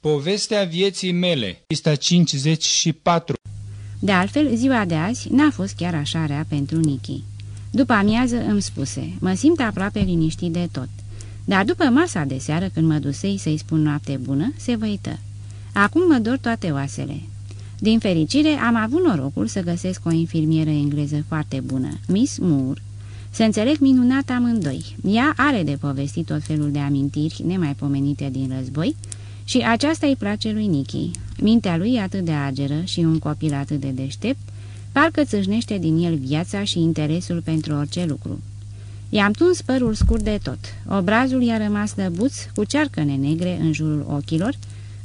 Povestea vieții mele, pista 54 De altfel, ziua de azi n-a fost chiar așa rea pentru Nichi. După amiază îmi spuse, mă simt aproape liniștit de tot. Dar după masa de seară, când mă dusei să-i spun noapte bună, se văită. Acum mă dor toate oasele. Din fericire, am avut norocul să găsesc o infirmieră engleză foarte bună, Miss Moore. Se înțeleg minunat amândoi. Ea are de povestit tot felul de amintiri nemaipomenite din război și aceasta îi place lui Nichi. Mintea lui e atât de ageră și un copil atât de deștept, parcă țâșnește din el viața și interesul pentru orice lucru. I-am tuns părul scurt de tot. Obrazul i-a rămas lăbuț, cu cearcăne negre în jurul ochilor,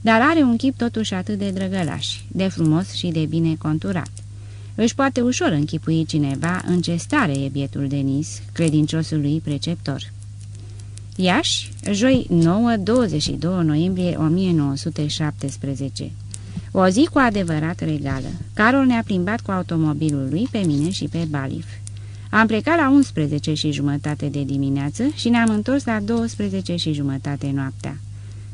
dar are un chip totuși atât de drăgălaș, de frumos și de bine conturat. Își poate ușor închipui cineva în ce stare e bietul Denis, credinciosul lui preceptor. Iași, joi 9-22 noiembrie 1917 O zi cu adevărat regală. Carol ne-a plimbat cu automobilul lui pe mine și pe Balif. Am plecat la 11 și jumătate de dimineață și ne-am întors la 12 și jumătate noaptea.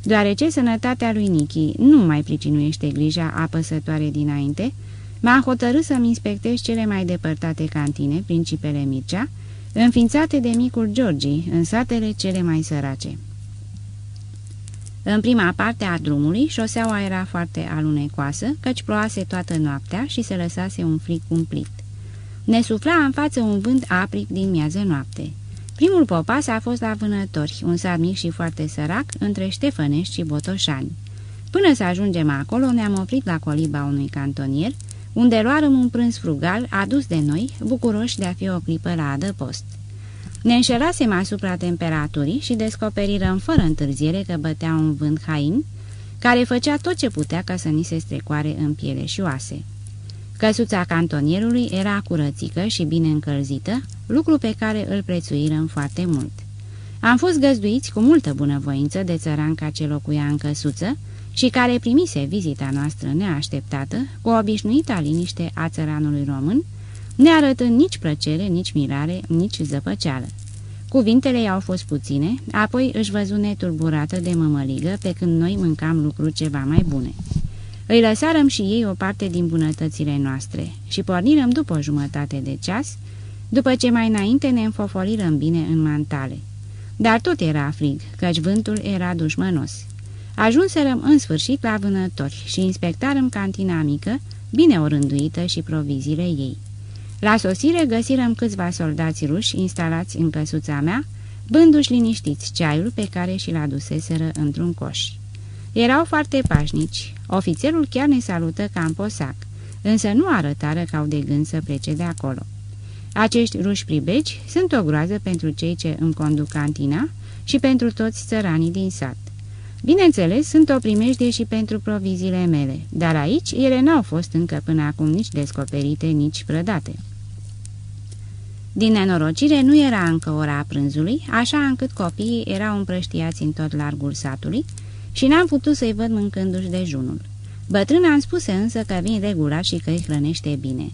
Deoarece sănătatea lui Nichi nu mai pricinuiește grija apăsătoare dinainte, m-am hotărât să-mi inspectez cele mai depărtate cantine, principele Mircea, înființate de micul Georgi în satele cele mai sărace. În prima parte a drumului, șoseaua era foarte alunecoasă, căci ploase toată noaptea și se lăsase un fric cumplit. Ne sufla în față un vânt apric din miază noapte. Primul popas a fost la Vânători, un sat mic și foarte sărac, între Ștefănești și Botoșani. Până să ajungem acolo, ne-am oprit la coliba unui cantonier, unde luarăm un prânz frugal adus de noi, bucuroși de a fi o clipă la adăpost. Ne înșelasem asupra temperaturii și descoperirăm fără întârziere că bătea un vânt hain, care făcea tot ce putea ca să ni se strecoare în piele și oase. Căsuța cantonierului era curățică și bine încălzită, lucru pe care îl prețuirăm foarte mult. Am fost găzduiți cu multă bunăvoință de țăranca ce locuia în căsuță și care primise vizita noastră neașteptată cu obișnuita liniște a țăranului român, nearătând nici plăcere, nici mirare, nici zăpăceală. Cuvintele i-au fost puține, apoi își văzu netulburată de mămăligă pe când noi mâncam lucruri ceva mai bune. Îi lăsarăm și ei o parte din bunătățile noastre și pornirăm după o jumătate de ceas, după ce mai înainte ne înfofolirăm bine în mantale. Dar tot era frig, căci vântul era dușmănos. Ajunserăm în sfârșit la vânători și inspectarăm cantina mică, bine orânduită și proviziile ei. La sosire găsirăm câțiva soldați ruși instalați în căsuța mea, bându-și liniștiți ceaiul pe care și-l aduseseră într-un coș. Erau foarte pașnici. Ofițerul chiar ne salută ca în posac, însă nu arătară că au de gând să plece de acolo. Acești ruși pribeci sunt o groază pentru cei ce îmi conduc cantina și pentru toți țăranii din sat. Bineînțeles, sunt o primejdie și pentru proviziile mele, dar aici ele n-au fost încă până acum nici descoperite, nici prădate. Din nenorocire nu era încă ora prânzului, așa încât copiii erau împrăștiați în tot largul satului și n-am putut să-i văd mâncându-și dejunul. Bătrâna îmi spuse însă că vin regulat și că îi hrănește bine.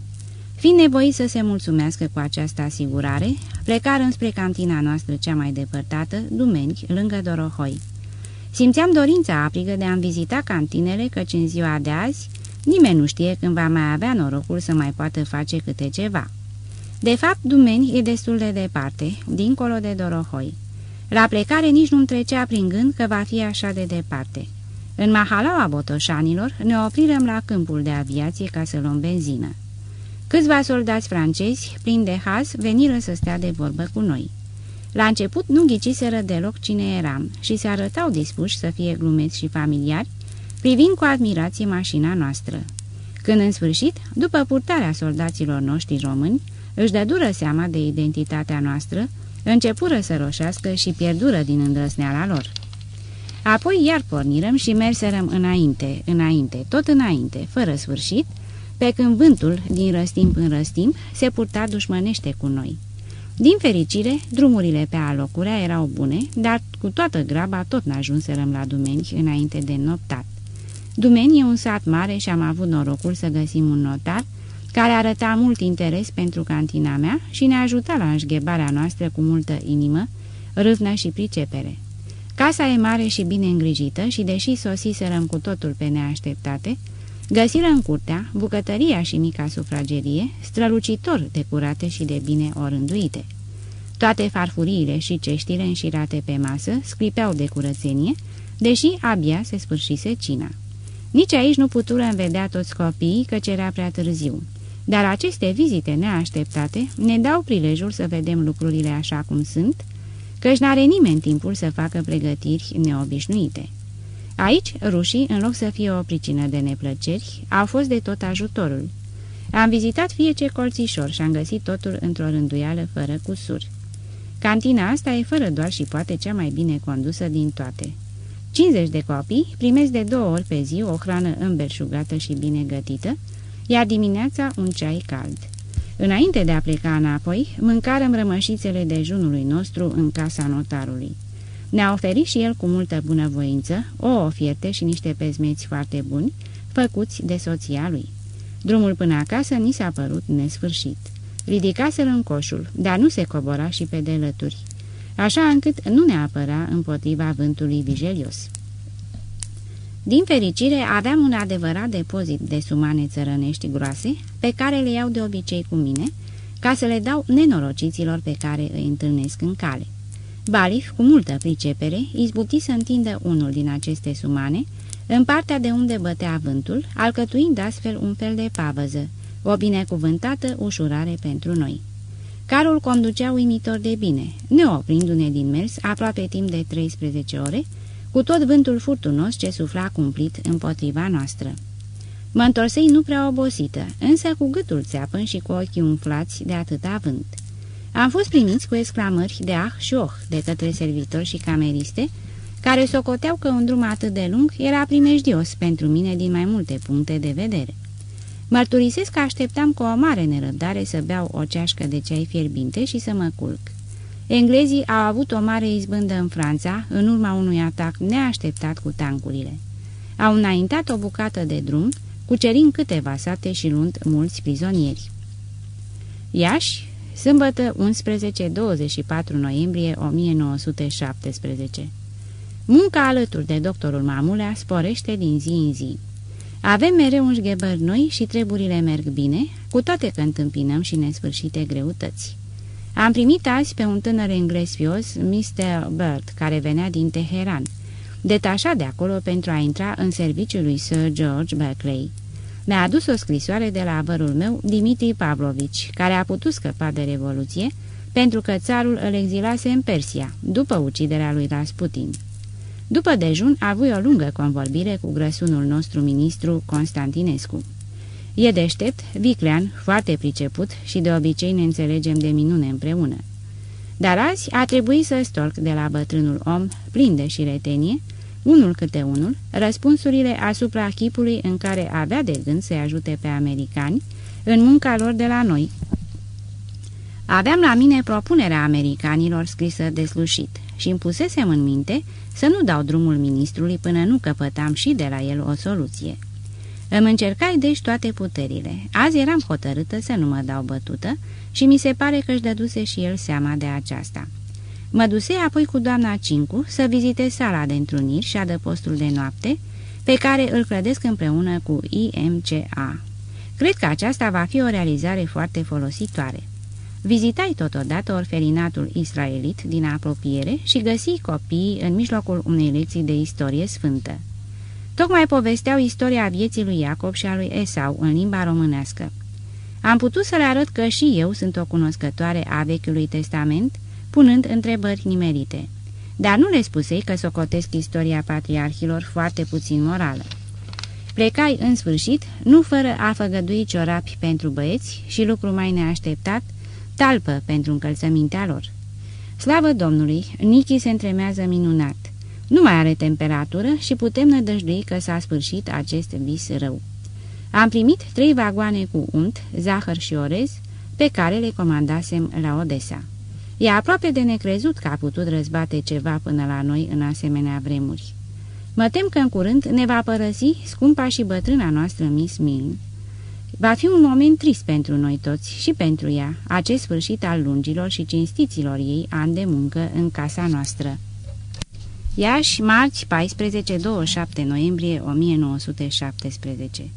Fiind nevoit să se mulțumească cu această asigurare, plecară spre cantina noastră cea mai depărtată, dumeni, lângă Dorohoi. Simțeam dorința aprigă de a-mi vizita cantinele, căci în ziua de azi nimeni nu știe când va mai avea norocul să mai poată face câte ceva. De fapt, Dumeni e destul de departe, dincolo de Dorohoi. La plecare nici nu-mi trecea prin gând că va fi așa de departe. În mahalaua botoșanilor ne oprirăm la câmpul de aviație ca să luăm benzină. Câțiva soldați francezi, plini de haz, veniră să stea de vorbă cu noi. La început nu ghiciseră deloc cine eram și se arătau dispuși să fie glumeți și familiari, privind cu admirație mașina noastră. Când în sfârșit, după purtarea soldaților noștri români, își dă dură seama de identitatea noastră, începură să roșească și pierdură din îndrăsneala lor. Apoi iar pornirăm și merserăm înainte, înainte, tot înainte, fără sfârșit, pe când vântul, din răstimp în răstimp, se purta dușmănește cu noi. Din fericire, drumurile pe alocurea erau bune, dar cu toată graba tot n-ajunserăm la Dumeni înainte de noptat. Dumeni e un sat mare și am avut norocul să găsim un notar care arăta mult interes pentru cantina mea și ne ajuta la înșghebarea noastră cu multă inimă, râvnă și pricepere. Casa e mare și bine îngrijită și, deși sosiserăm cu totul pe neașteptate, găsiră în curtea bucătăria și mica sufragerie, strălucitor de curate și de bine orânduite. Toate farfuriile și ceștile înșirate pe masă scripeau de curățenie, deși abia se sfârșise cina. Nici aici nu putură vedea toți copiii, că era prea târziu. Dar aceste vizite neașteptate ne dau prilejul să vedem lucrurile așa cum sunt, căci n-are nimeni timpul să facă pregătiri neobișnuite. Aici, rușii, în loc să fie o pricină de neplăceri, au fost de tot ajutorul. Am vizitat fie ce colțișor și am găsit totul într-o rânduială fără cusuri. Cantina asta e fără doar și poate cea mai bine condusă din toate. 50 de copii primesc de două ori pe zi o hrană îmbelșugată și bine gătită, iar dimineața un ceai cald. Înainte de a pleca înapoi, mâncarăm rămășițele dejunului nostru în casa notarului. Ne-a oferit și el cu multă bunăvoință o ofierte și niște pezmeți foarte buni, făcuți de soția lui. Drumul până acasă ni s-a părut nesfârșit. Ridicaseră în coșul, dar nu se cobora și pe delături, așa încât nu ne apăra împotriva vântului vigelios. Din fericire, aveam un adevărat depozit de sumane țărănești groase, pe care le iau de obicei cu mine, ca să le dau nenorociților pe care îi întâlnesc în cale. Balif, cu multă pricepere, izbuti să întindă unul din aceste sumane, în partea de unde bătea vântul, alcătuind astfel un fel de pavăză, o binecuvântată ușurare pentru noi. Carul conducea uimitor de bine, neoprindu-ne din mers aproape timp de 13 ore, cu tot vântul furtunos ce sufla cumplit împotriva noastră. Mă întorsei nu prea obosită, însă cu gâtul țeapăn și cu ochii umflați de atâta vânt. Am fost primiți cu exclamări de ah și oh de către servitori și cameriste, care socoteau că un drum atât de lung era primejdios pentru mine din mai multe puncte de vedere. Mărturisesc că așteptam cu o mare nerăbdare să beau o ceașcă de ceai fierbinte și să mă culc. Englezii au avut o mare izbândă în Franța, în urma unui atac neașteptat cu tancurile. Au înaintat o bucată de drum, cucerind câteva sate și luând mulți prizonieri. Iași, sâmbătă 11-24 noiembrie 1917 Munca alături de doctorul Mamulea sporește din zi în zi. Avem mereu un noi și treburile merg bine, cu toate că întâmpinăm și nesfârșite greutăți. Am primit azi pe un tânăr englez fios, Mr. Bird, care venea din Teheran, detașat de acolo pentru a intra în serviciul lui Sir George Berkeley. Mi-a adus o scrisoare de la avărul meu, Dimitri Pavlovici, care a putut scăpa de revoluție, pentru că țarul îl exilase în Persia, după uciderea lui Rasputin. După dejun a avut o lungă convorbire cu grăsunul nostru ministru Constantinescu. E deștept, viclean, foarte priceput și de obicei ne înțelegem de minune împreună. Dar azi a trebuit să storc de la bătrânul om, plin de șiretenie, unul câte unul, răspunsurile asupra chipului în care avea de gând să-i ajute pe americani în munca lor de la noi. Aveam la mine propunerea americanilor scrisă de slușit și îmi pusesem în minte să nu dau drumul ministrului până nu căpătam și de la el o soluție. Îmi încercai deci toate puterile. Azi eram hotărâtă să nu mă dau bătută și mi se pare că își dăduse și el seama de aceasta. Mă duse apoi cu doamna Cincu să vizitez sala de întruniri și adăpostul de noapte, pe care îl clădesc împreună cu IMCA. Cred că aceasta va fi o realizare foarte folositoare. Vizitai totodată orfelinatul israelit din apropiere și găsi copiii în mijlocul unei lecții de istorie sfântă. Tocmai povesteau istoria vieții lui Iacob și a lui Esau în limba românească. Am putut să le arăt că și eu sunt o cunoscătoare a Vechiului Testament, punând întrebări nimerite. Dar nu le spusei că socotesc istoria patriarhilor foarte puțin morală. Plecai în sfârșit, nu fără a făgădui ciorapi pentru băieți și lucru mai neașteptat, talpă pentru încălțămintea lor. Slavă Domnului, Nichi se întremează minunat. Nu mai are temperatură și putem nădăjdui că s-a sfârșit acest vis rău. Am primit trei vagoane cu unt, zahăr și orez, pe care le comandasem la Odessa. E aproape de necrezut că a putut răzbate ceva până la noi în asemenea vremuri. Mă tem că în curând ne va părăsi scumpa și bătrâna noastră Miss Milne. Va fi un moment trist pentru noi toți și pentru ea, acest sfârșit al lungilor și cinstiților ei ani de muncă în casa noastră. Iași, marți 14-27 noiembrie 1917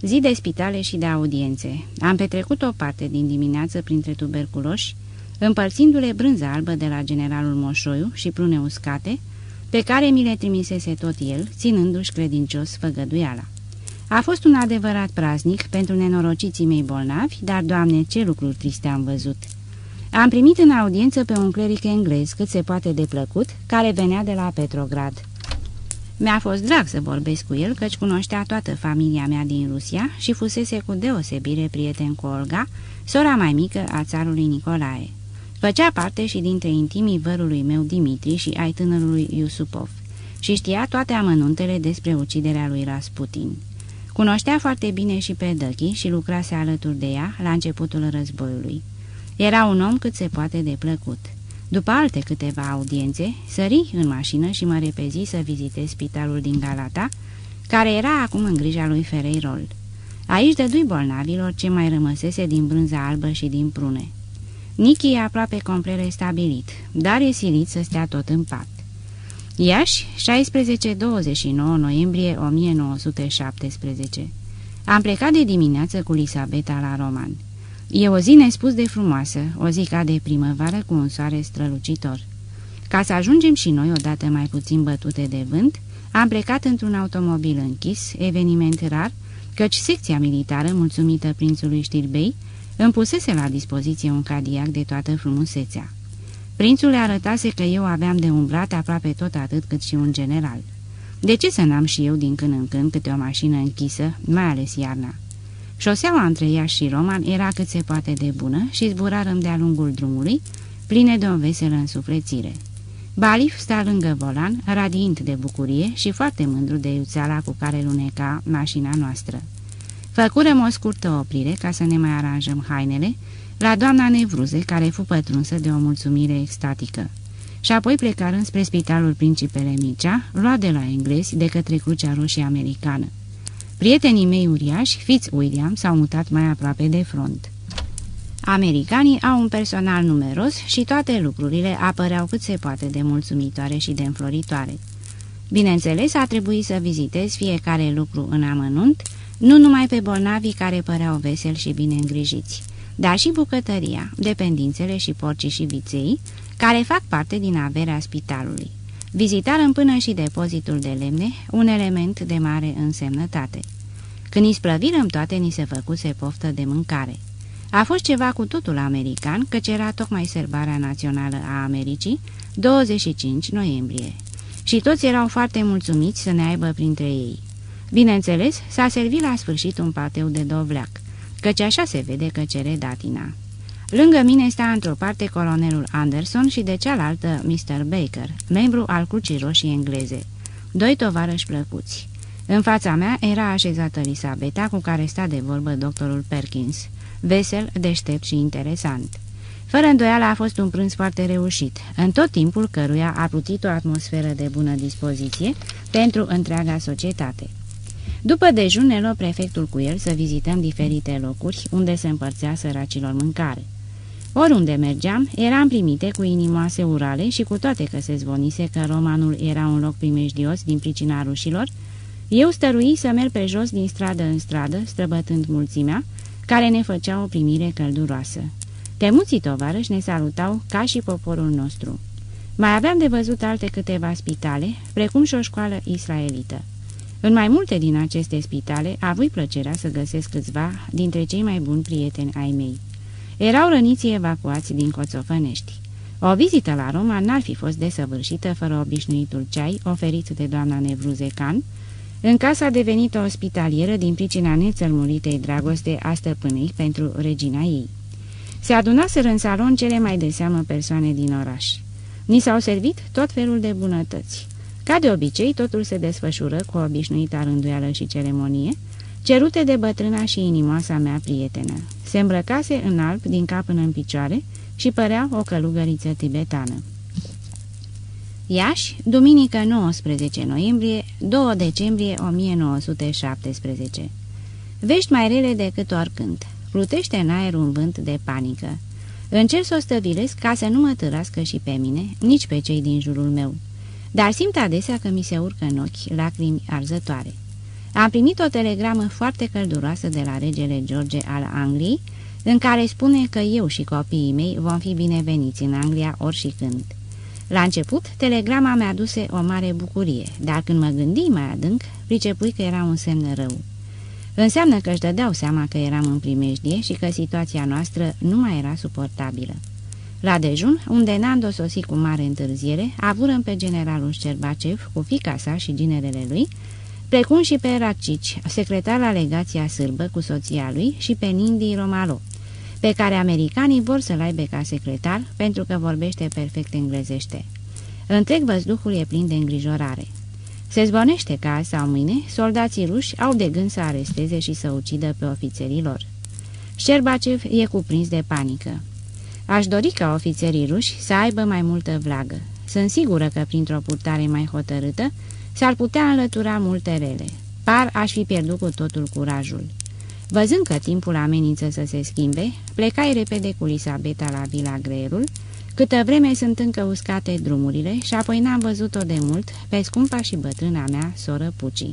Zi de spitale și de audiențe. Am petrecut o parte din dimineață printre tuberculoși, împărțindu-le brânza albă de la generalul Moșoiu și prune uscate, pe care mi le trimisese tot el, ținându-și credincios făgăduiala. A fost un adevărat praznic pentru nenorociții mei bolnavi, dar, Doamne, ce lucruri triste am văzut! Am primit în audiență pe un cleric englez cât se poate de plăcut, care venea de la Petrograd. Mi-a fost drag să vorbesc cu el, căci cunoștea toată familia mea din Rusia și fusese cu deosebire prieten cu Olga, sora mai mică a țarului Nicolae. Făcea parte și dintre intimii vărului meu Dimitri și ai tânărului Iusupov și știa toate amănuntele despre uciderea lui Rasputin. Cunoștea foarte bine și pe Dăchi și lucrase alături de ea la începutul războiului. Era un om cât se poate de plăcut. După alte câteva audiențe, sări în mașină și mă repezi să vizitez spitalul din Galata, care era acum în grija lui Ferreirol. Aici dădui bolnavilor ce mai rămăsese din brânza albă și din prune. Nichi e aproape complet restabilit, dar e silit să stea tot în pat. Iași, 16-29 noiembrie 1917 Am plecat de dimineață cu Lisabeta la Roman. E o zi nespus de frumoasă, o zi ca de primăvară cu un soare strălucitor. Ca să ajungem și noi odată mai puțin bătute de vânt, am plecat într-un automobil închis, eveniment rar, căci secția militară, mulțumită prințului Știrbei, îmi pusese la dispoziție un cadiac de toată frumusețea. Prințul le arătase că eu aveam de umblat aproape tot atât cât și un general. De ce să n-am și eu din când în când câte o mașină închisă, mai ales iarna? Șoseaua între Iași și Roman era cât se poate de bună și zburarăm de-a lungul drumului, pline de o veselă însuflețire. Balif sta lângă volan, radiant de bucurie și foarte mândru de iuțeala cu care luneca mașina noastră. Făcurăm o scurtă oprire ca să ne mai aranjăm hainele la doamna Nevruze, care fu pătrunsă de o mulțumire extatică. Și apoi plecarăm spre spitalul Principele Micea, luat de la englezi de către Crucea Roșie Americană. Prietenii mei uriași, fiți William, s-au mutat mai aproape de front. Americanii au un personal numeros și toate lucrurile apăreau cât se poate de mulțumitoare și de înfloritoare. Bineînțeles, a trebuit să vizitez fiecare lucru în amănunt, nu numai pe bolnavii care păreau veseli și bine îngrijiți, dar și bucătăria, dependințele și porcii și viței, care fac parte din averea spitalului. Vizitarăm până și depozitul de lemne, un element de mare însemnătate. Când isprăvirăm toate, ni se făcuse poftă de mâncare. A fost ceva cu totul american, căci era tocmai sărbarea națională a Americii, 25 noiembrie. Și toți erau foarte mulțumiți să ne aibă printre ei. Bineînțeles, s-a servit la sfârșit un pateu de dovleac, căci așa se vede că cere datina. Lângă mine sta într-o parte colonelul Anderson și de cealaltă Mr. Baker, membru al Crucii Roșii engleze. Doi tovarăși plăcuți. În fața mea era așezată Elisabeta, cu care sta de vorbă doctorul Perkins, vesel, deștept și interesant. Fără îndoială a fost un prânz foarte reușit, în tot timpul căruia a plutit o atmosferă de bună dispoziție pentru întreaga societate. După dejun ne luă prefectul cu el să vizităm diferite locuri unde se împărțea săracilor mâncare. Oriunde mergeam, eram primite cu inimoase urale și cu toate că se zvonise că romanul era un loc primejdios din pricina rușilor, eu stărui să merg pe jos din stradă în stradă, străbătând mulțimea, care ne făcea o primire călduroasă. Temuții tovarăși ne salutau ca și poporul nostru. Mai aveam de văzut alte câteva spitale, precum și o școală israelită. În mai multe din aceste spitale avui plăcerea să găsesc câțiva dintre cei mai buni prieteni ai mei. Erau răniții evacuați din Coțofănești. O vizită la Roma n-ar fi fost desăvârșită fără obișnuitul ceai oferit de doamna Nevruzecan, în casa devenită ospitalieră din pricina nețălmuritei dragoste a stăpânei pentru regina ei. Se adunaseră în salon cele mai de seamă persoane din oraș. Ni s-au servit tot felul de bunătăți. Ca de obicei, totul se desfășură cu o obișnuită rânduială și ceremonie, cerute de bătrâna și inimoasa mea prietenă. Se îmbrăcase în alb din cap până în picioare și părea o călugăriță tibetană. Iași, duminică 19 noiembrie, 2 decembrie 1917 Vești mai rele decât oricând. Plutește în aer un vânt de panică. Încerc să o stăvilesc ca să nu mă târască și pe mine, nici pe cei din jurul meu. Dar simt adesea că mi se urcă în ochi lacrimi arzătoare. Am primit o telegramă foarte călduroasă de la regele George al Angliei, în care spune că eu și copiii mei vom fi bineveniți în Anglia ori și când. La început, telegrama mi-a aduse o mare bucurie, dar când mă gândi mai adânc, pricepui că era un semn rău. Înseamnă că își dădeau seama că eram în primejdie și că situația noastră nu mai era suportabilă. La dejun, unde Nando sosi cu mare întârziere, avurăm pe generalul Șerbacev cu fica sa și ginerele lui, precum și pe Racici, secretar la legația sârbă cu soția lui și pe Nindi Romalo, pe care americanii vor să-l aibă ca secretar pentru că vorbește perfect englezește. Întreg văzduhul e plin de îngrijorare. Se zbonește că azi sau mâine, soldații ruși au de gând să aresteze și să ucidă pe ofițerii lor. Șerbacev e cuprins de panică. Aș dori ca ofițerii ruși să aibă mai multă vlagă. Sunt sigură că printr-o purtare mai hotărâtă s-ar putea înlătura multe rele. Par aș fi pierdut cu totul curajul. Văzând că timpul amenință să se schimbe, plecai repede cu Lisabeta la Vila Greerul, câtă vreme sunt încă uscate drumurile și apoi n-am văzut-o de mult pe scumpa și bătrâna mea, soră Puci.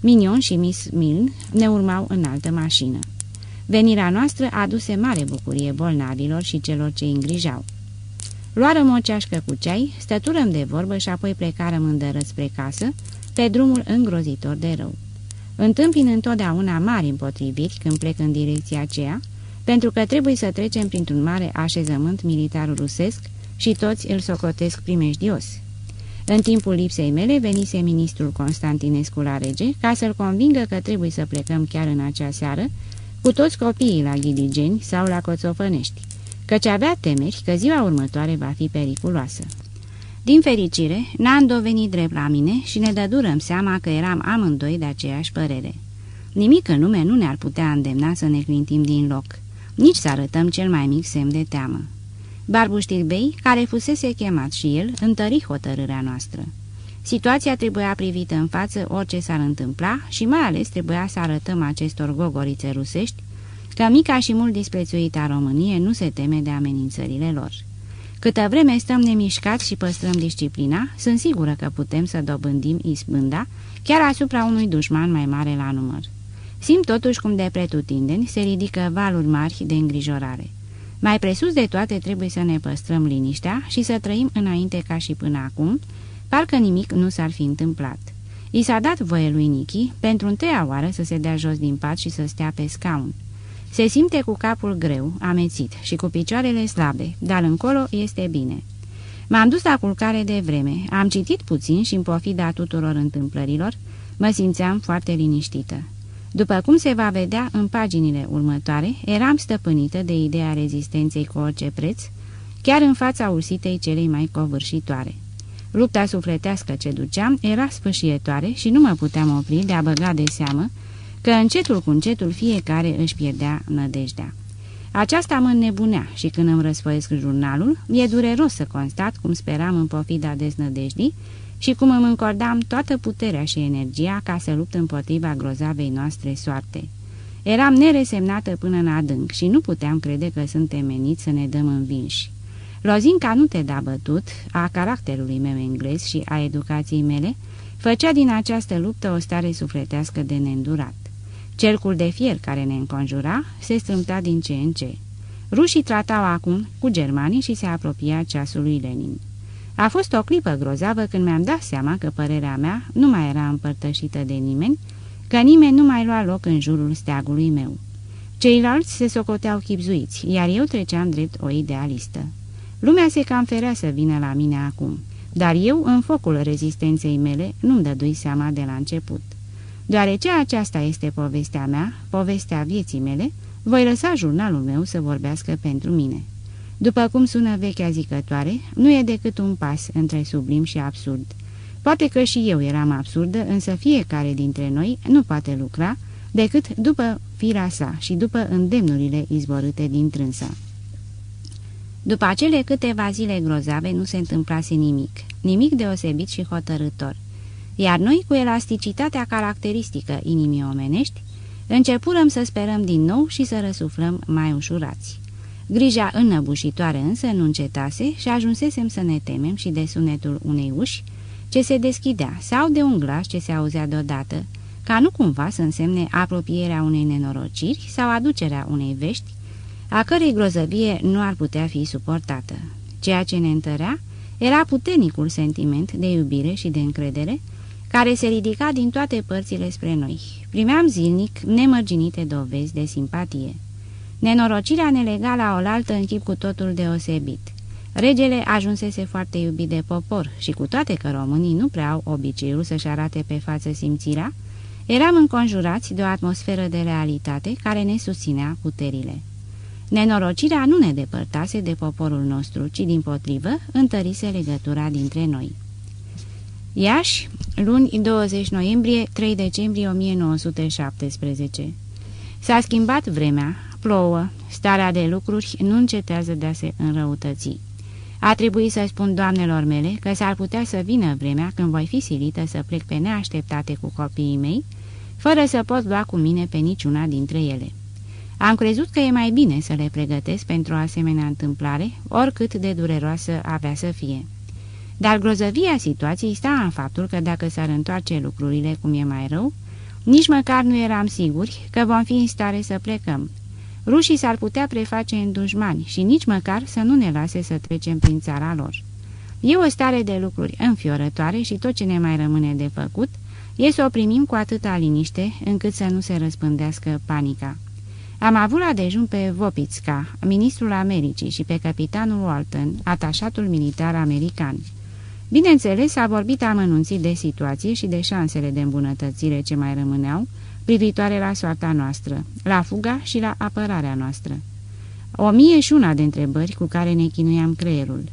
Minion și Miss Milne ne urmau în altă mașină. Venirea noastră aduse mare bucurie bolnavilor și celor ce îngrijau. Luarăm o ceașcă cu ceai, stăturăm de vorbă și apoi plecarăm îndărât spre casă, pe drumul îngrozitor de rău. Întâmpin întotdeauna mari împotriviri când plec în direcția aceea, pentru că trebuie să trecem printr-un mare așezământ militar rusesc și toți îl socotesc primejdios. În timpul lipsei mele venise ministrul Constantinescu la rege ca să-l convingă că trebuie să plecăm chiar în acea seară cu toți copiii la Ghiligeni sau la Coțofănești, căci avea temeri că ziua următoare va fi periculoasă. Din fericire, Nando veni drept la mine și ne dădurăm seama că eram amândoi de aceeași părere. Nimic în lume nu ne-ar putea îndemna să ne clintim din loc, nici să arătăm cel mai mic semn de teamă. Barbuștirbei, care fusese chemat și el, întări hotărârea noastră. Situația trebuia privită în față orice s-ar întâmpla și mai ales trebuia să arătăm acestor gogorițe rusești că mica și mult disprețuita Românie nu se teme de amenințările lor. Câtă vreme stăm nemișcați și păstrăm disciplina, sunt sigură că putem să dobândim isbânda chiar asupra unui dușman mai mare la număr. Simt totuși cum de pretutindeni se ridică valuri mari de îngrijorare. Mai presus de toate trebuie să ne păstrăm liniștea și să trăim înainte ca și până acum, Parcă nimic nu s-ar fi întâmplat. I s-a dat voie lui Nichi pentru întâia oară să se dea jos din pat și să stea pe scaun. Se simte cu capul greu, amețit și cu picioarele slabe, dar încolo este bine. M-am dus la culcare de vreme, am citit puțin și în pofida tuturor întâmplărilor, mă simțeam foarte liniștită. După cum se va vedea în paginile următoare, eram stăpânită de ideea rezistenței cu orice preț, chiar în fața ursitei celei mai covârșitoare. Lupta sufletească ce duceam era sfâșietoare și nu mă puteam opri de a băga de seamă că încetul cu încetul fiecare își pierdea nădejdea. Aceasta mă nebunea și când îmi răsfoiesc jurnalul, e dureros să constat cum speram în pofida deznădejdii și cum îmi încordam toată puterea și energia ca să lupt împotriva grozavei noastre soarte. Eram neresemnată până în adânc și nu puteam crede că suntem meniți să ne dăm învinși. Lozinca nu te da bătut, a caracterului meu englez și a educației mele, făcea din această luptă o stare sufletească de neîndurat. Cercul de fier care ne înconjura se strâmta din ce în ce. Rușii tratau acum cu germanii și se apropia ceasul lui Lenin. A fost o clipă grozavă când mi-am dat seama că părerea mea nu mai era împărtășită de nimeni, că nimeni nu mai lua loc în jurul steagului meu. Ceilalți se socoteau chipzuiți, iar eu treceam drept o idealistă. Lumea se cam ferea să vină la mine acum, dar eu, în focul rezistenței mele, nu-mi dădui seama de la început. Deoarece aceasta este povestea mea, povestea vieții mele, voi lăsa jurnalul meu să vorbească pentru mine. După cum sună vechea zicătoare, nu e decât un pas între sublim și absurd. Poate că și eu eram absurdă, însă fiecare dintre noi nu poate lucra decât după fira sa și după îndemnurile izvorâte din trânsa. După acele câteva zile grozave nu se întâmplase nimic, nimic deosebit și hotărător. Iar noi, cu elasticitatea caracteristică inimii omenești, începurăm să sperăm din nou și să răsuflăm mai ușurați. Grija înnăbușitoare însă nu încetase și ajunsesem să ne temem și de sunetul unei uși, ce se deschidea sau de un glas ce se auzea deodată, ca nu cumva să însemne apropierea unei nenorociri sau aducerea unei vești, a cărei grozăvie nu ar putea fi suportată. Ceea ce ne întărea era puternicul sentiment de iubire și de încredere, care se ridica din toate părțile spre noi. Primeam zilnic nemărginite dovezi de simpatie. Nenorocirea ne lega la oaltă în chip cu totul deosebit. Regele ajunsese foarte iubit de popor și cu toate că românii nu prea au obiceiul să-și arate pe față simțirea, eram înconjurați de o atmosferă de realitate care ne susținea puterile. Nenorocirea nu ne depărtase de poporul nostru, ci din potrivă întărise legătura dintre noi. Iași, luni 20 noiembrie, 3 decembrie 1917 S-a schimbat vremea, plouă, starea de lucruri nu încetează de a se înrăutăți. A trebuit să spun doamnelor mele că s-ar putea să vină vremea când voi fi silită să plec pe neașteptate cu copiii mei, fără să pot lua cu mine pe niciuna dintre ele. Am crezut că e mai bine să le pregătesc pentru o asemenea întâmplare, oricât de dureroasă avea să fie. Dar grozăvia situației sta în faptul că dacă s-ar întoarce lucrurile cum e mai rău, nici măcar nu eram siguri că vom fi în stare să plecăm. Rușii s-ar putea preface în dușmani și nici măcar să nu ne lase să trecem prin țara lor. E o stare de lucruri înfiorătoare și tot ce ne mai rămâne de făcut e să o primim cu atâta liniște încât să nu se răspândească panica. Am avut la dejun pe Vopitska, ministrul Americii, și pe capitanul Walton, atașatul militar american. Bineînțeles, a vorbit amănunțit de situație și de șansele de îmbunătățire ce mai rămâneau, privitoare la soarta noastră, la fuga și la apărarea noastră. O mie și una de întrebări cu care ne chinuiam creierul.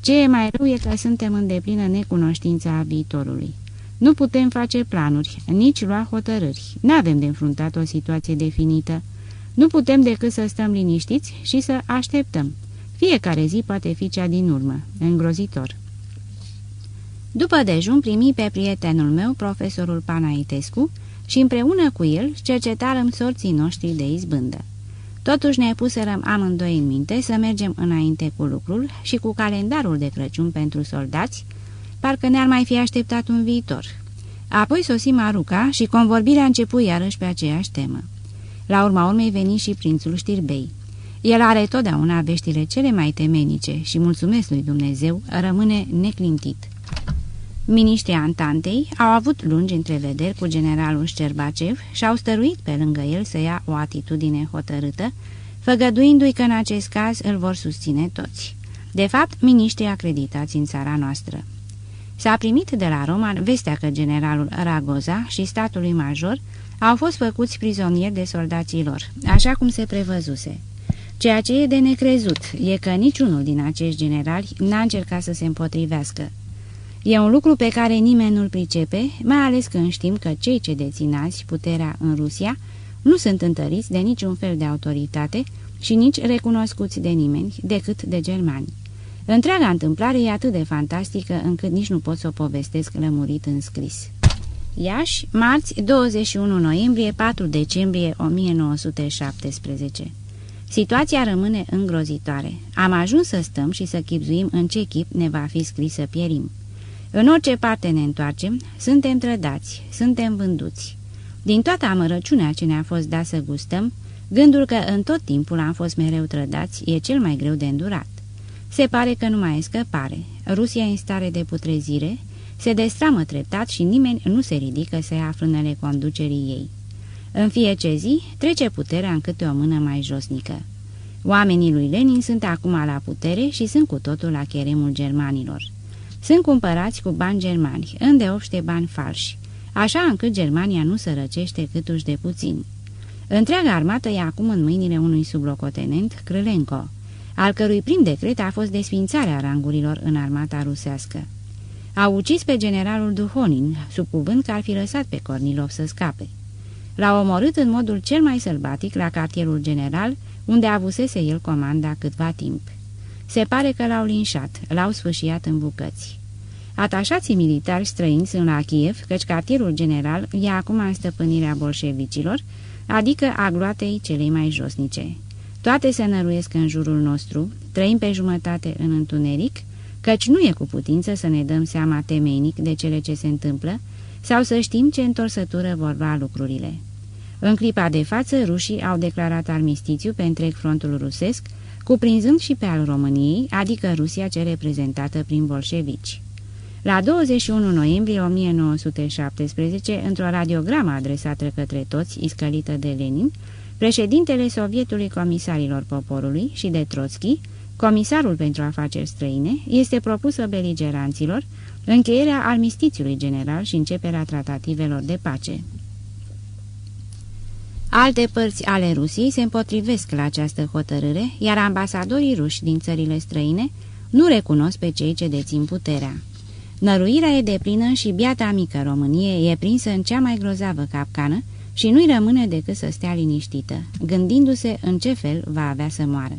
Ce e mai rău e că suntem în deplină necunoștință a viitorului. Nu putem face planuri, nici lua hotărâri. N-avem de înfruntat o situație definită. Nu putem decât să stăm liniștiți și să așteptăm. Fiecare zi poate fi cea din urmă. Îngrozitor. După dejun primi pe prietenul meu, profesorul Panaitescu, și împreună cu el cercetarăm sorții noștri de izbândă. Totuși ne puserăm amândoi în minte să mergem înainte cu lucrul și cu calendarul de Crăciun pentru soldați, parcă ne-ar mai fi așteptat un viitor. Apoi sosim Aruca și convorbirea începu iarăși pe aceeași temă. La urma urmei veni și prințul Știrbei. El are totdeauna veștile cele mai temenice și, mulțumesc lui Dumnezeu, rămâne neclintit. Miniștrii Antantei au avut lungi întrevederi cu generalul Șcerbacev și au stăruit pe lângă el să ia o atitudine hotărâtă, făgăduindu-i că în acest caz îl vor susține toți. De fapt, miniștrii acreditați în țara noastră. S-a primit de la Roman vestea că generalul Ragoza și statului major au fost făcuți prizonieri de soldații lor, așa cum se prevăzuse. Ceea ce e de necrezut e că niciunul din acești generali n-a încercat să se împotrivească. E un lucru pe care nimeni nu-l pricepe, mai ales când știm că cei ce dețin azi puterea în Rusia nu sunt întăriți de niciun fel de autoritate și nici recunoscuți de nimeni decât de germani. Întreaga întâmplare e atât de fantastică încât nici nu pot să o povestesc lămurit în scris. Iași, marți, 21 noiembrie, 4 decembrie 1917 Situația rămâne îngrozitoare. Am ajuns să stăm și să chipzuim în ce chip ne va fi scris să pierim. În orice parte ne întoarcem, suntem trădați, suntem vânduți. Din toată amărăciunea ce ne-a fost dat să gustăm, gândul că în tot timpul am fost mereu trădați e cel mai greu de îndurat. Se pare că nu mai e scăpare. Rusia e în stare de putrezire, se destramă treptat și nimeni nu se ridică să ia frânele conducerii ei. În fiecare zi trece puterea în câte o mână mai josnică. Oamenii lui Lenin sunt acum la putere și sunt cu totul la cheremul germanilor. Sunt cumpărați cu bani germani, îndeopște bani falși, așa încât Germania nu sărăcește câtuși de puțin. Întreaga armată e acum în mâinile unui sublocotenent, Crâlenco, al cărui prim decret a fost desfințarea rangurilor în armata rusească. A ucis pe generalul Duhonin, sub cuvânt că ar fi lăsat pe Kornilov să scape. L-a omorât în modul cel mai sălbatic la cartierul general, unde avusese el comanda câtva timp. Se pare că l-au linșat, l-au sfâșiat în bucăți. Atașații militari străini sunt la Kiev, căci cartierul general e acum în stăpânirea bolșevicilor, adică a gloatei celei mai josnice. Toate se năruiesc în jurul nostru, trăim pe jumătate în întuneric, căci nu e cu putință să ne dăm seama temeinic de cele ce se întâmplă sau să știm ce întorsătură vor lua lucrurile. În clipa de față, rușii au declarat armistițiu pe întreg frontul rusesc, cuprinzând și pe al României, adică Rusia ce reprezentată prin bolșevici. La 21 noiembrie 1917, într-o radiogramă adresată către toți, iscălită de Lenin, președintele Sovietului Comisarilor Poporului și de Trotsky, comisarul pentru afaceri străine, este propusă beligeranților încheierea armistițiului general și începerea tratativelor de pace. Alte părți ale Rusiei se împotrivesc la această hotărâre, iar ambasadorii ruși din țările străine nu recunosc pe cei ce dețin puterea. Năruirea e deplină și biata mică Românie e prinsă în cea mai grozavă capcană și nu-i rămâne decât să stea liniștită, gândindu-se în ce fel va avea să moară.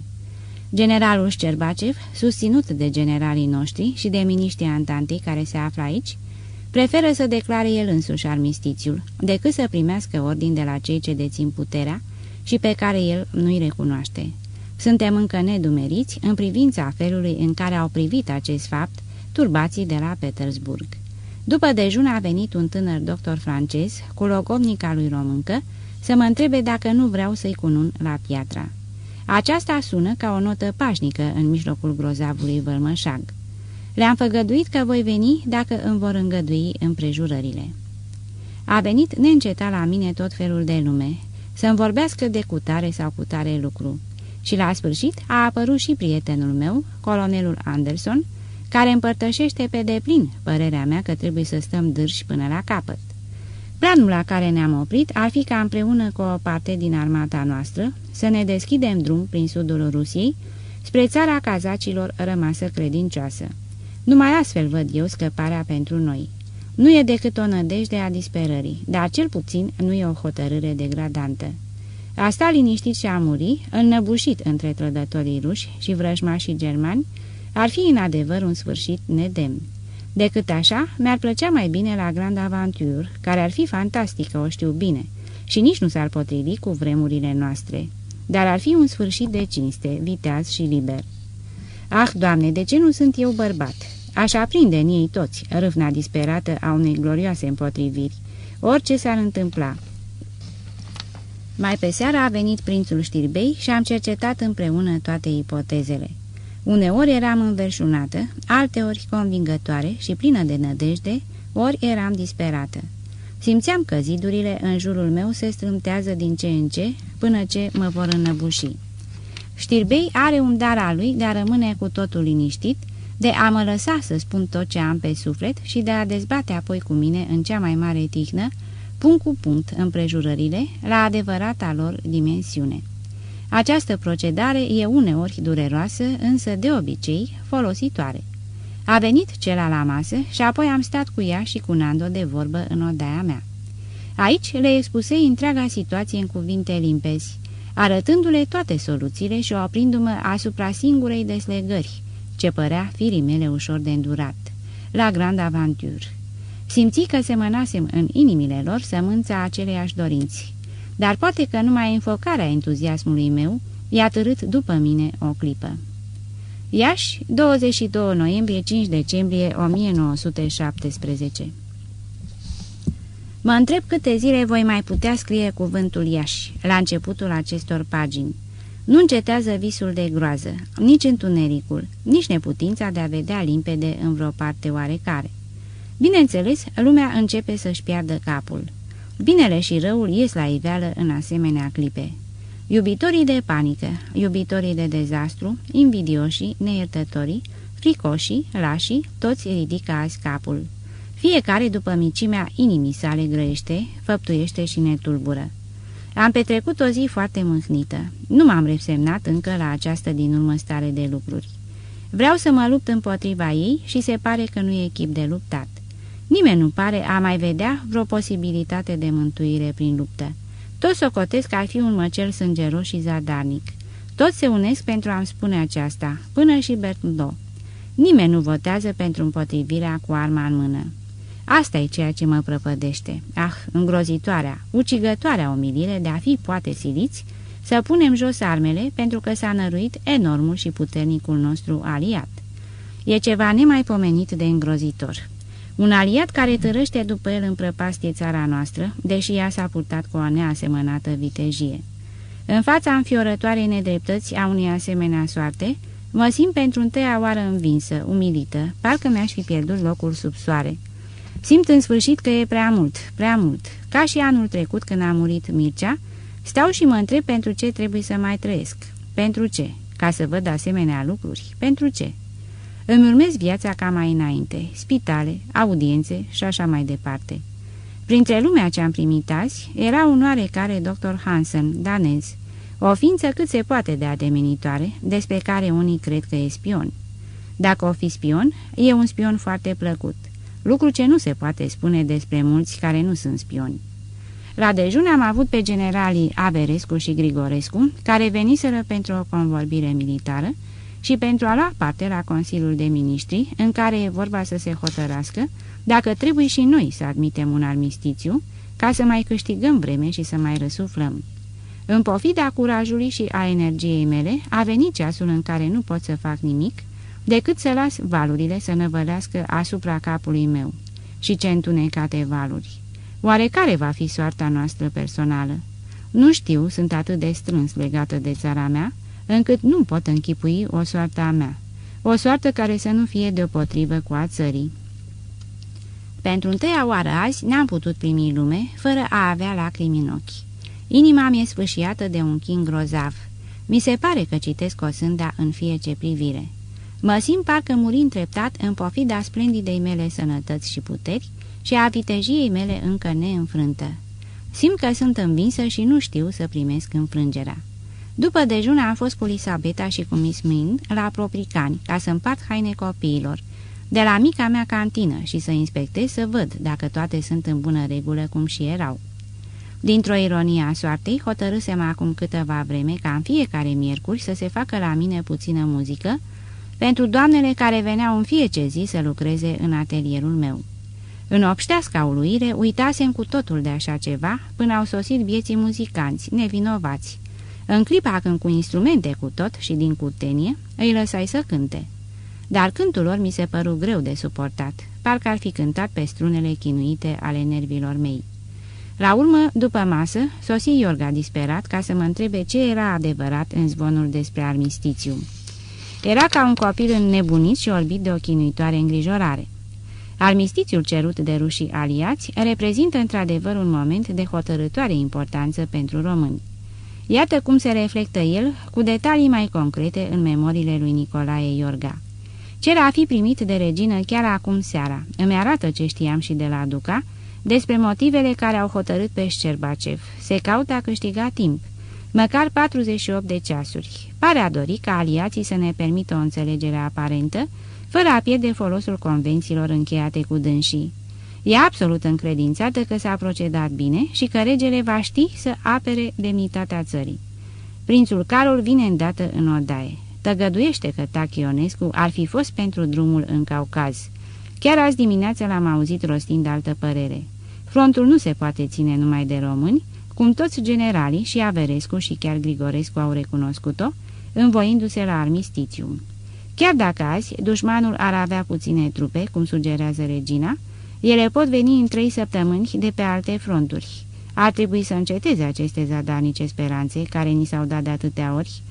Generalul Șcerbacev, susținut de generalii noștri și de miniștrii Antantei care se află aici, preferă să declare el însuși armistițiul, decât să primească ordin de la cei ce dețin puterea și pe care el nu-i recunoaște. Suntem încă nedumeriți în privința felului în care au privit acest fapt turbații de la Petersburg. După dejun a venit un tânăr doctor francez cu logomnica lui româncă să mă întrebe dacă nu vreau să-i cunun la piatra. Aceasta sună ca o notă pașnică în mijlocul grozavului vălmășag. Le-am făgăduit că voi veni dacă îmi vor îngădui împrejurările. A venit neîncetat la mine tot felul de lume, să-mi vorbească de cutare sau cutare lucru. Și la sfârșit a apărut și prietenul meu, colonelul Anderson, care împărtășește pe deplin părerea mea că trebuie să stăm dârși până la capăt. Planul la care ne-am oprit ar fi ca împreună cu o parte din armata noastră să ne deschidem drum prin sudul Rusiei spre țara cazacilor rămasă credincioasă. Numai astfel văd eu scăparea pentru noi. Nu e decât o nădejde a disperării, dar cel puțin nu e o hotărâre degradantă. A sta liniștit și a muri, înnăbușit între trădătorii ruși și vrăjmașii germani, ar fi în adevăr un sfârșit nedemn. Decât așa, mi-ar plăcea mai bine la Grand Aventure, care ar fi fantastică, o știu bine, și nici nu s-ar potrivi cu vremurile noastre. Dar ar fi un sfârșit de cinste, viteaz și liber. Ah, Doamne, de ce nu sunt eu bărbat? Aș aprinde în ei toți, râvna disperată a unei glorioase împotriviri. Orice s-ar întâmpla. Mai pe seara a venit prințul știrbei și am cercetat împreună toate ipotezele. Uneori eram înverșunată, alteori convingătoare și plină de nădejde, ori eram disperată. Simțeam că zidurile în jurul meu se strâmtează din ce în ce, până ce mă vor înăbuși. Știrbei are un dar al lui de a rămâne cu totul liniștit, de a mă lăsa să spun tot ce am pe suflet și de a dezbate apoi cu mine în cea mai mare tihnă, punct cu punct împrejurările, la adevărata lor dimensiune. Această procedare e uneori dureroasă, însă de obicei folositoare. A venit cela la masă și apoi am stat cu ea și cu Nando de vorbă în odaia mea. Aici le expusei întreaga situație în cuvinte limpezi, arătându-le toate soluțiile și oprindu-mă asupra singurei deslegări, ce părea firii mele ușor de îndurat, la Grand Aventure. Simți că semănasem în inimile lor sămânța aceleiași dorinți, dar poate că numai înfocarea entuziasmului meu i-a târât după mine o clipă. Iași, 22 noiembrie 5 decembrie 1917 Mă întreb câte zile voi mai putea scrie cuvântul Iași, la începutul acestor pagini. Nu încetează visul de groază, nici întunericul, nici neputința de a vedea limpede în vreo parte oarecare. Bineînțeles, lumea începe să-și piardă capul. Binele și răul ies la iveală în asemenea clipe. Iubitorii de panică, iubitorii de dezastru, invidioșii, neiertătorii, fricoșii, lașii, toți ridică azi capul. Fiecare după micimea inimii sale grăiește, făptuiește și ne tulbură. Am petrecut o zi foarte mâhnită. Nu m-am resemnat încă la această din urmă stare de lucruri. Vreau să mă lupt împotriva ei și se pare că nu e chip de luptat. Nimeni nu pare a mai vedea vreo posibilitate de mântuire prin luptă. Toți socotesc că ar fi un măcel sângeros și zadarnic. Toți se unesc pentru a-mi spune aceasta, până și Bertundot. Nimeni nu votează pentru împotrivirea cu arma în mână. Asta e ceea ce mă prăpădește. Ah, îngrozitoarea, ucigătoarea omilire de a fi poate siliți să punem jos armele pentru că s-a năruit enormul și puternicul nostru aliat. E ceva nemaipomenit de îngrozitor. Un aliat care târăște după el în prăpastie țara noastră, deși ea s-a purtat cu o neasemănată vitejie. În fața înfiorătoarei nedreptăți a unei asemenea soarte, mă simt pentru întâia oară învinsă, umilită, parcă mi-aș fi pierdut locul sub soare. Simt în sfârșit că e prea mult, prea mult. Ca și anul trecut când a murit Mircea, stau și mă întreb pentru ce trebuie să mai trăiesc. Pentru ce? Ca să văd asemenea lucruri. Pentru ce? Îmi urmez viața ca mai înainte, spitale, audiențe și așa mai departe. Printre lumea ce am primit azi era un oarecare doctor Hansen, danez, o ființă cât se poate de ademenitoare, despre care unii cred că e spion. Dacă o fi spion, e un spion foarte plăcut, lucru ce nu se poate spune despre mulți care nu sunt spioni. La dejun am avut pe generalii Averescu și Grigorescu, care veniseră pentru o convorbire militară, și pentru a lua parte la Consiliul de Ministri, în care e vorba să se hotărască dacă trebuie și noi să admitem un armistițiu, ca să mai câștigăm vreme și să mai răsuflăm. În pofida curajului și a energiei mele, a venit ceasul în care nu pot să fac nimic, decât să las valurile să năvălească asupra capului meu. Și ce întunecate valuri! Oare care va fi soarta noastră personală? Nu știu, sunt atât de strâns legată de țara mea, încât nu pot închipui o soartă a mea, o soartă care să nu fie deopotrivă cu a țării. Pentru întâia oară azi n-am putut primi lume fără a avea lacrimi în ochi. Inima mi-e sfâșiată de un chin grozav. Mi se pare că citesc o sânda în fiece privire. Mă simt parcă murind treptat în pofida splendidei mele sănătăți și puteri și a vitejiei mele încă neînfrântă. Simt că sunt învinsă și nu știu să primesc înfrângerea. După dejun am fost cu Lisabeta și cu Miss Min la Propricani ca să împart haine copiilor, de la mica mea cantină și să inspectez să văd dacă toate sunt în bună regulă cum și erau. Dintr-o ironie a soartei, hotărâsem acum câteva vreme ca în fiecare miercuri să se facă la mine puțină muzică pentru doamnele care veneau în fiecare zi să lucreze în atelierul meu. În obșteasca uluire, uitasem cu totul de așa ceva până au sosit vieții muzicanți, nevinovați, în clipa când cu instrumente cu tot și din curtenie, îi lăsai să cânte. Dar cântul lor mi se păru greu de suportat, parcă ar fi cântat pe strunele chinuite ale nervilor mei. La urmă, după masă, sosi Iorga disperat ca să mă întrebe ce era adevărat în zvonul despre armistițiu. Era ca un copil înnebunit și orbit de o chinuitoare îngrijorare. Armistițiul cerut de rușii aliați reprezintă într-adevăr un moment de hotărătoare importanță pentru români. Iată cum se reflectă el, cu detalii mai concrete, în memoriile lui Nicolae Iorga. Cer a fi primit de regină chiar acum seara. Îmi arată ce știam și de la Duca, despre motivele care au hotărât pe Șcerbacev. Se caută a câștiga timp. Măcar 48 de ceasuri. Pare a dori ca aliații să ne permită o înțelegere aparentă, fără a pierde folosul convențiilor încheiate cu dânsii. E absolut încredințată că s-a procedat bine și că regele va ști să apere demnitatea țării. Prințul Carol vine îndată în odaie. Tăgăduiește că Tachionescu ar fi fost pentru drumul în Caucaz. Chiar azi dimineața l-am auzit rostind altă părere. Frontul nu se poate ține numai de români, cum toți generalii și Averescu și chiar Grigorescu au recunoscut-o, învoindu-se la armistițiu. Chiar dacă azi dușmanul ar avea puține trupe, cum sugerează regina, ele pot veni în trei săptămâni de pe alte fronturi. Ar trebui să înceteze aceste zadarnice speranțe care ni s-au dat de atâtea ori,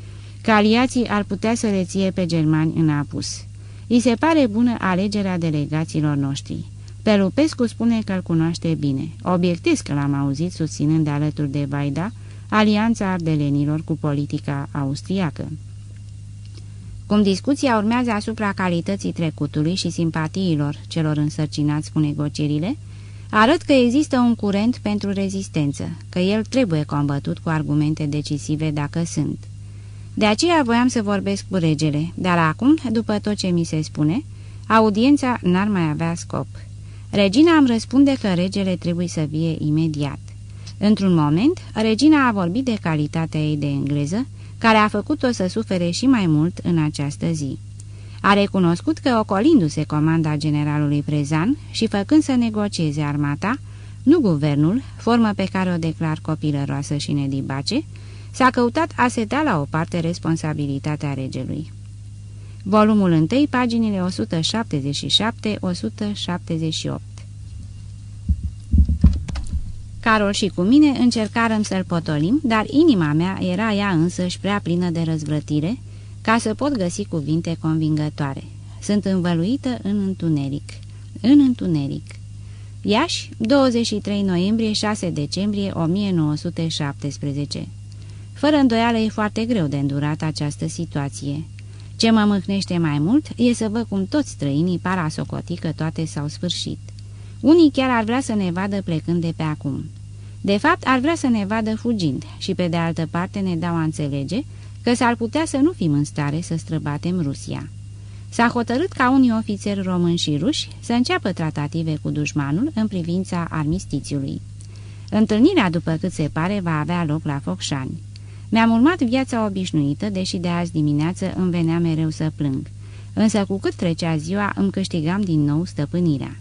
că aliații ar putea să reție pe germani în apus. I se pare bună alegerea delegaților noștri. Pelupescu spune că îl cunoaște bine. Obiectez că l-am auzit susținând de alături de Vaida alianța ardelenilor cu politica austriacă. Cum discuția urmează asupra calității trecutului și simpatiilor celor însărcinați cu negocierile, arăt că există un curent pentru rezistență, că el trebuie combătut cu argumente decisive dacă sunt. De aceea voiam să vorbesc cu regele, dar acum, după tot ce mi se spune, audiența n-ar mai avea scop. Regina îmi răspunde că regele trebuie să vie imediat. Într-un moment, regina a vorbit de calitatea ei de engleză, care a făcut-o să sufere și mai mult în această zi. A recunoscut că, ocolindu-se comanda generalului Prezan și făcând să negocieze armata, nu guvernul, formă pe care o declar copilăroasă și nedibace, s-a căutat a se da la o parte responsabilitatea regelui. Volumul 1, paginile 177-178 Carol și cu mine încercarăm să-l potolim, dar inima mea era ea însăși prea plină de răzvrătire ca să pot găsi cuvinte convingătoare. Sunt învăluită în întuneric. În întuneric. Iași, 23 noiembrie 6 decembrie 1917 Fără îndoială e foarte greu de îndurat această situație. Ce mă mâhnește mai mult e să văd cum toți străinii par a socoti că toate s-au sfârșit. Unii chiar ar vrea să ne vadă plecând de pe acum. De fapt, ar vrea să ne vadă fugind și pe de altă parte ne dau a înțelege că s-ar putea să nu fim în stare să străbatem Rusia. S-a hotărât ca unii ofițeri români și ruși să înceapă tratative cu dușmanul în privința armistițiului. Întâlnirea, după cât se pare, va avea loc la Focșani. Mi-am urmat viața obișnuită, deși de azi dimineață îmi venea mereu să plâng. Însă cu cât trecea ziua, îmi câștigam din nou stăpânirea.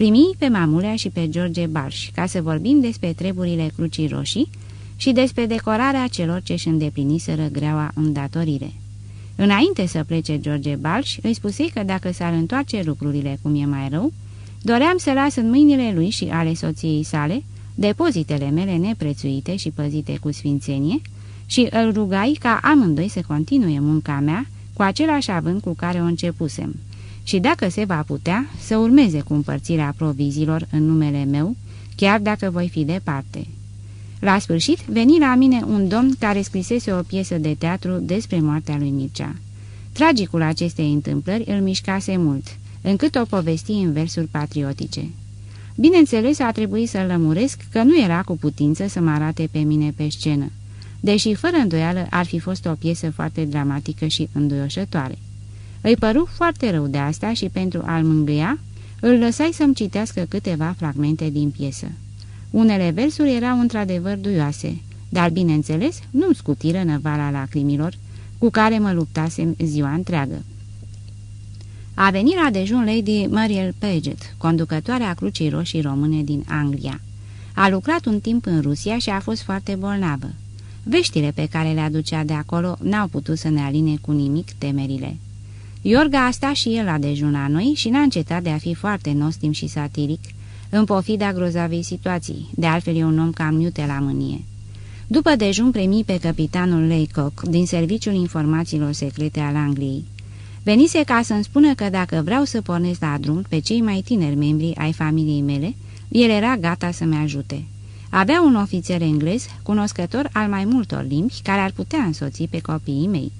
Primi pe Mamulea și pe George Barș, ca să vorbim despre treburile Crucii Roșii și despre decorarea celor ce își îndepliniseră greaua îndatorire. Înainte să plece George Balș, îi spuse că dacă s-ar întoarce lucrurile cum e mai rău, doream să las în mâinile lui și ale soției sale depozitele mele neprețuite și păzite cu sfințenie și îl rugai ca amândoi să continue munca mea cu același avânt cu care o începusem și dacă se va putea, să urmeze cu împărțirea provizilor în numele meu, chiar dacă voi fi departe. La sfârșit, veni la mine un domn care scrisese o piesă de teatru despre moartea lui Mircea. Tragicul acestei întâmplări îl mișcase mult, încât o povesti în versuri patriotice. Bineînțeles, a trebuit să-l lămuresc că nu era cu putință să mă arate pe mine pe scenă, deși fără îndoială ar fi fost o piesă foarte dramatică și înduioșătoare. Îi păru foarte rău de asta și pentru a-l mângâia, îl lăsai să-mi citească câteva fragmente din piesă. Unele versuri erau într-adevăr duioase, dar, bineînțeles, nu-mi scutiră năvala lacrimilor, cu care mă luptasem ziua întreagă. A venit la dejun Lady Mariel Paget, conducătoarea Crucii Roșii Române din Anglia. A lucrat un timp în Rusia și a fost foarte bolnavă. Veștile pe care le aducea de acolo n-au putut să ne aline cu nimic temerile. Iorga a stat și el la dejun la noi și n-a încetat de a fi foarte nostim și satiric, în pofida grozavei situații, de altfel e un om cam iute la mânie. După dejun primi pe capitanul Laycock din Serviciul Informațiilor Secrete al Angliei. Venise ca să-mi spună că dacă vreau să pornesc la drum pe cei mai tineri membri ai familiei mele, el era gata să-mi ajute. Avea un ofițer englez, cunoscător al mai multor limbi, care ar putea însoți pe copiii mei.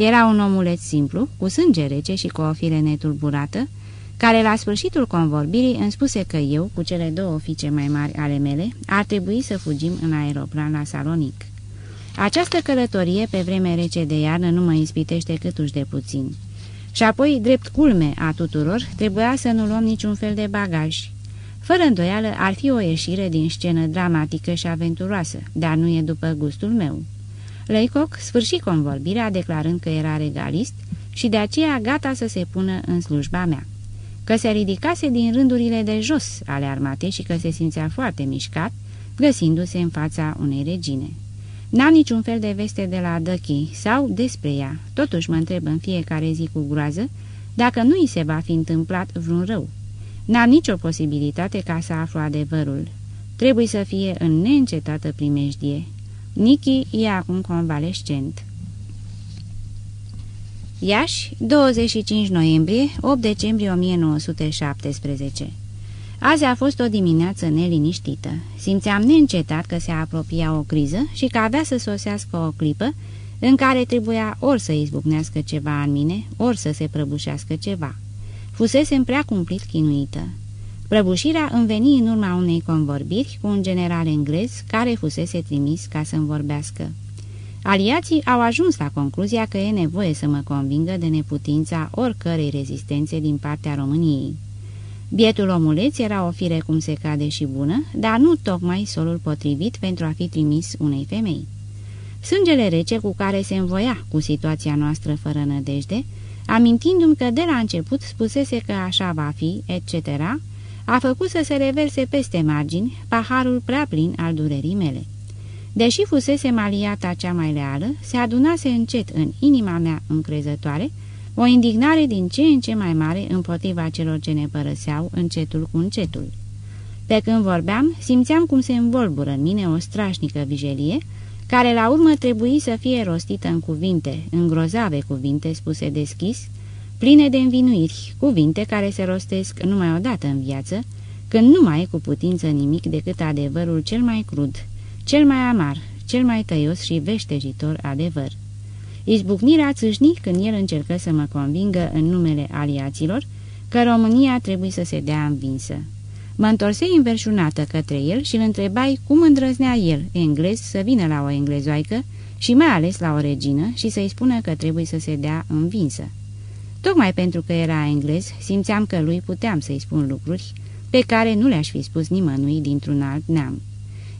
Era un omuleț simplu, cu sânge rece și cu o fire netulburată, care la sfârșitul convorbirii îmi spuse că eu, cu cele două fiice mai mari ale mele, ar trebui să fugim în aeroplan la Salonic. Această călătorie pe vreme rece de iarnă nu mă ispitește câtuși de puțin. Și apoi, drept culme a tuturor, trebuia să nu luăm niciun fel de bagaj. Fără îndoială, ar fi o ieșire din scenă dramatică și aventuroasă, dar nu e după gustul meu. Leicoc sfârși convorbirea declarând că era regalist și de aceea gata să se pună în slujba mea. Că se ridicase din rândurile de jos ale armatei și că se simțea foarte mișcat, găsindu-se în fața unei regine. N-am niciun fel de veste de la Dăchi sau despre ea, totuși mă întreb în fiecare zi cu groază dacă nu i se va fi întâmplat vreun rău. N-am nicio posibilitate ca să aflu adevărul. Trebuie să fie în neîncetată primejdie. Nichi e acum convalescent. Iași, 25 noiembrie, 8 decembrie 1917 Azi a fost o dimineață neliniștită. Simțeam neîncetat că se apropia o criză și că avea să sosească o clipă în care trebuia ori să izbucnească ceva în mine, ori să se prăbușească ceva. Fusesem prea cumplit chinuită. Prăbușirea îmi veni în urma unei convorbiri cu un general englez care fusese trimis ca să-mi vorbească. Aliații au ajuns la concluzia că e nevoie să mă convingă de neputința oricărei rezistențe din partea României. Bietul omuleț era o fire cum se cade și bună, dar nu tocmai solul potrivit pentru a fi trimis unei femei. Sângele rece cu care se învoia cu situația noastră fără nădejde, amintindu-mi că de la început spusese că așa va fi, etc., a făcut să se reverse peste margini paharul prea plin al durerii mele. Deși fusese maliata cea mai leală, se adunase încet în inima mea încrezătoare o indignare din ce în ce mai mare împotriva celor ce ne părăseau încetul cu încetul. Pe când vorbeam, simțeam cum se învolbură în mine o strașnică vijelie, care la urmă trebuie să fie rostită în cuvinte, în grozave cuvinte spuse deschis, pline de învinuiri, cuvinte care se rostesc numai odată în viață, când nu mai e cu putință nimic decât adevărul cel mai crud, cel mai amar, cel mai tăios și veștejitor adevăr. Izbucnirea țâșni când el încercă să mă convingă în numele aliaților că România trebuie să se dea învinsă. Mă întorsei înverșunată către el și îl întrebai cum îndrăznea el, englez, să vină la o englezoaică și mai ales la o regină și să-i spună că trebuie să se dea învinsă. Tocmai pentru că era englez, simțeam că lui puteam să-i spun lucruri pe care nu le-aș fi spus nimănui dintr-un alt neam.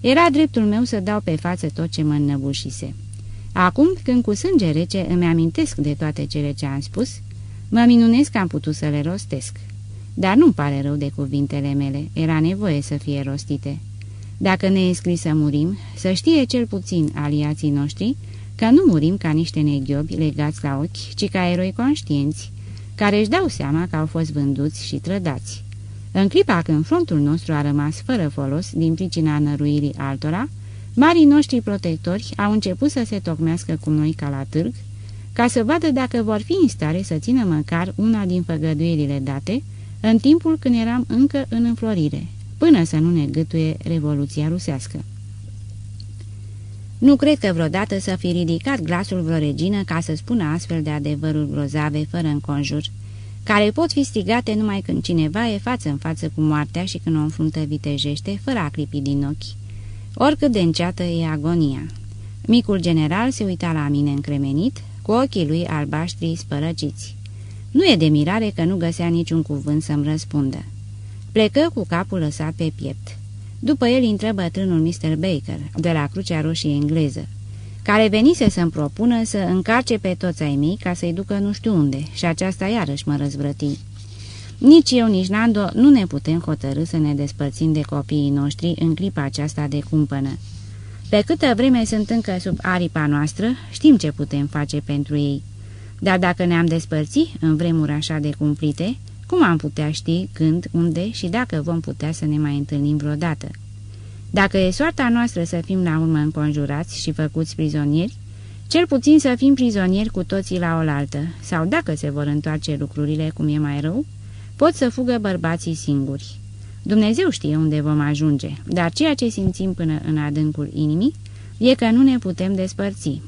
Era dreptul meu să dau pe față tot ce mă înnăbușise. Acum, când cu sânge rece îmi amintesc de toate cele ce am spus, mă minunesc că am putut să le rostesc. Dar nu-mi pare rău de cuvintele mele, era nevoie să fie rostite. Dacă ne e scris să murim, să știe cel puțin aliații noștri că nu murim ca niște neghiobi legați la ochi, ci ca eroi conștienți, care își dau seama că au fost vânduți și trădați. În clipa când frontul nostru a rămas fără folos din pricina năruirii altora, marii noștri protectori au început să se tocmească cu noi ca la târg, ca să vadă dacă vor fi în stare să țină măcar una din făgăduielile date, în timpul când eram încă în înflorire, până să nu ne gâtuie Revoluția Rusească. Nu cred că vreodată să fi ridicat glasul vreo regină ca să spună astfel de adevăruri grozave, fără înconjur, care pot fi stigate numai când cineva e față în față cu moartea și când o înfruntă vitejește, fără a clipi din ochi. Oricât de înceată e agonia. Micul general se uita la mine încremenit, cu ochii lui albaștri spărăciți. Nu e de mirare că nu găsea niciun cuvânt să-mi răspundă. Plecă cu capul lăsat pe piept. După el intră bătrânul Mr. Baker, de la Crucea Roșie engleză, care venise să-mi propună să încarce pe toți ai mei ca să-i ducă nu știu unde, și aceasta iarăși mă răzvrăti. Nici eu, nici Nando nu ne putem hotărâ să ne despărțim de copiii noștri în clipa aceasta de cumpănă. Pe câtă vreme sunt încă sub aripa noastră, știm ce putem face pentru ei. Dar dacă ne-am despărțit în vremuri așa de cumplite, cum am putea ști când, unde și dacă vom putea să ne mai întâlnim vreodată? Dacă e soarta noastră să fim la urmă înconjurați și făcuți prizonieri, cel puțin să fim prizonieri cu toții la oaltă, sau dacă se vor întoarce lucrurile cum e mai rău, pot să fugă bărbații singuri. Dumnezeu știe unde vom ajunge, dar ceea ce simțim până în adâncul inimii e că nu ne putem despărți.